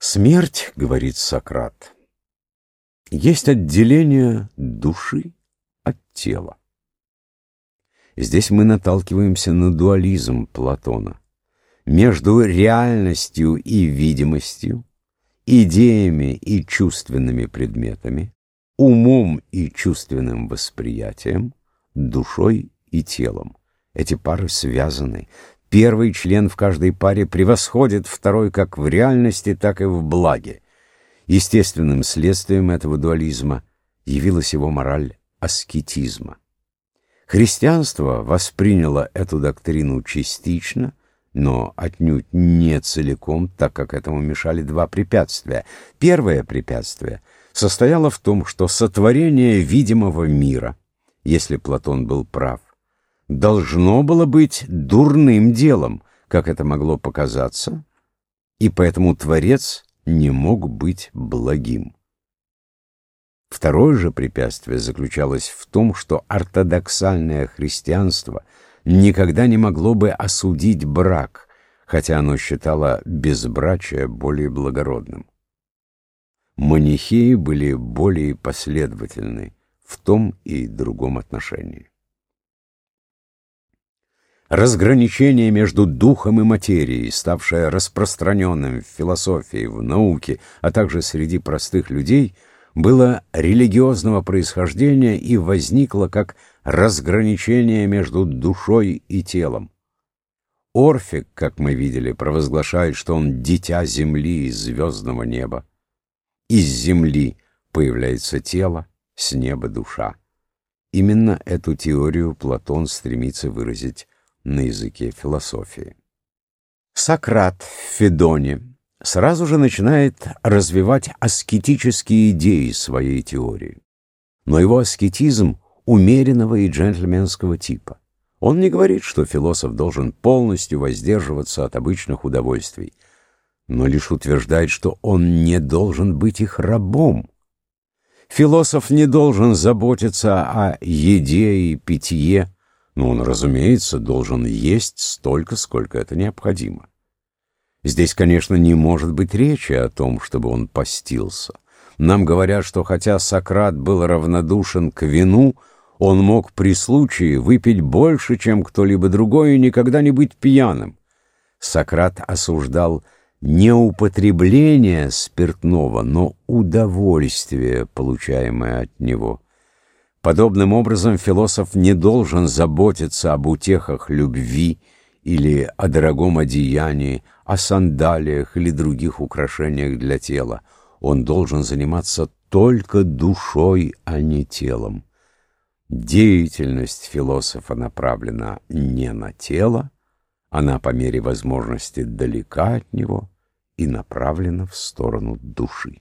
Смерть, говорит Сократ, есть отделение души от тела. Здесь мы наталкиваемся на дуализм Платона между реальностью и видимостью, идеями и чувственными предметами, умом и чувственным восприятием, душой и телом. Эти пары связаны. Первый член в каждой паре превосходит второй как в реальности, так и в благе. Естественным следствием этого дуализма явилась его мораль аскетизма. Христианство восприняло эту доктрину частично, но отнюдь не целиком, так как этому мешали два препятствия. Первое препятствие состояло в том, что сотворение видимого мира, если Платон был прав, должно было быть дурным делом, как это могло показаться, и поэтому Творец не мог быть благим. Второе же препятствие заключалось в том, что ортодоксальное христианство никогда не могло бы осудить брак, хотя оно считало безбрачие более благородным. Манихеи были более последовательны в том и другом отношении. Разграничение между духом и материей, ставшее распространенным в философии, в науке, а также среди простых людей, было религиозного происхождения и возникло как разграничение между душой и телом. Орфик, как мы видели, провозглашает, что он дитя земли и звездного неба. Из земли появляется тело, с неба душа. Именно эту теорию Платон стремится выразить на языке философии. Сократ в Федоне сразу же начинает развивать аскетические идеи своей теории. Но его аскетизм умеренного и джентльменского типа. Он не говорит, что философ должен полностью воздерживаться от обычных удовольствий, но лишь утверждает, что он не должен быть их рабом. Философ не должен заботиться о еде и питье, но он, разумеется, должен есть столько, сколько это необходимо. Здесь, конечно, не может быть речи о том, чтобы он постился. Нам говорят, что хотя Сократ был равнодушен к вину, он мог при случае выпить больше, чем кто-либо другой, и никогда не быть пьяным. Сократ осуждал не употребление спиртного, но удовольствие, получаемое от него. Подобным образом философ не должен заботиться об утехах любви или о дорогом одеянии, о сандалиях или других украшениях для тела. Он должен заниматься только душой, а не телом. Деятельность философа направлена не на тело, она по мере возможности далека от него и направлена в сторону души.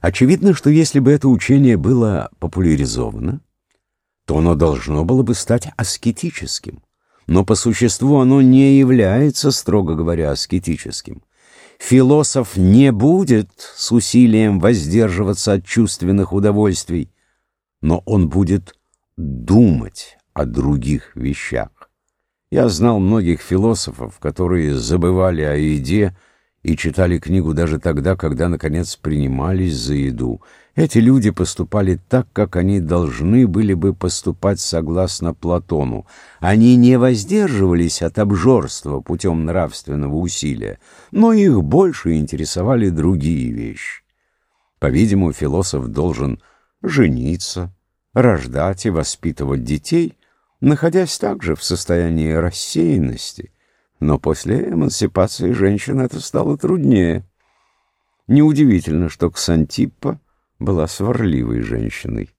Очевидно, что если бы это учение было популяризовано, то оно должно было бы стать аскетическим. Но по существу оно не является, строго говоря, аскетическим. Философ не будет с усилием воздерживаться от чувственных удовольствий, но он будет думать о других вещах. Я знал многих философов, которые забывали о еде и читали книгу даже тогда, когда, наконец, принимались за еду. Эти люди поступали так, как они должны были бы поступать согласно Платону. Они не воздерживались от обжорства путем нравственного усилия, но их больше интересовали другие вещи. По-видимому, философ должен жениться, рождать и воспитывать детей — находясь также в состоянии рассеянности, но после эмансипации женщин это стало труднее. Неудивительно, что Ксантиппа была сварливой женщиной.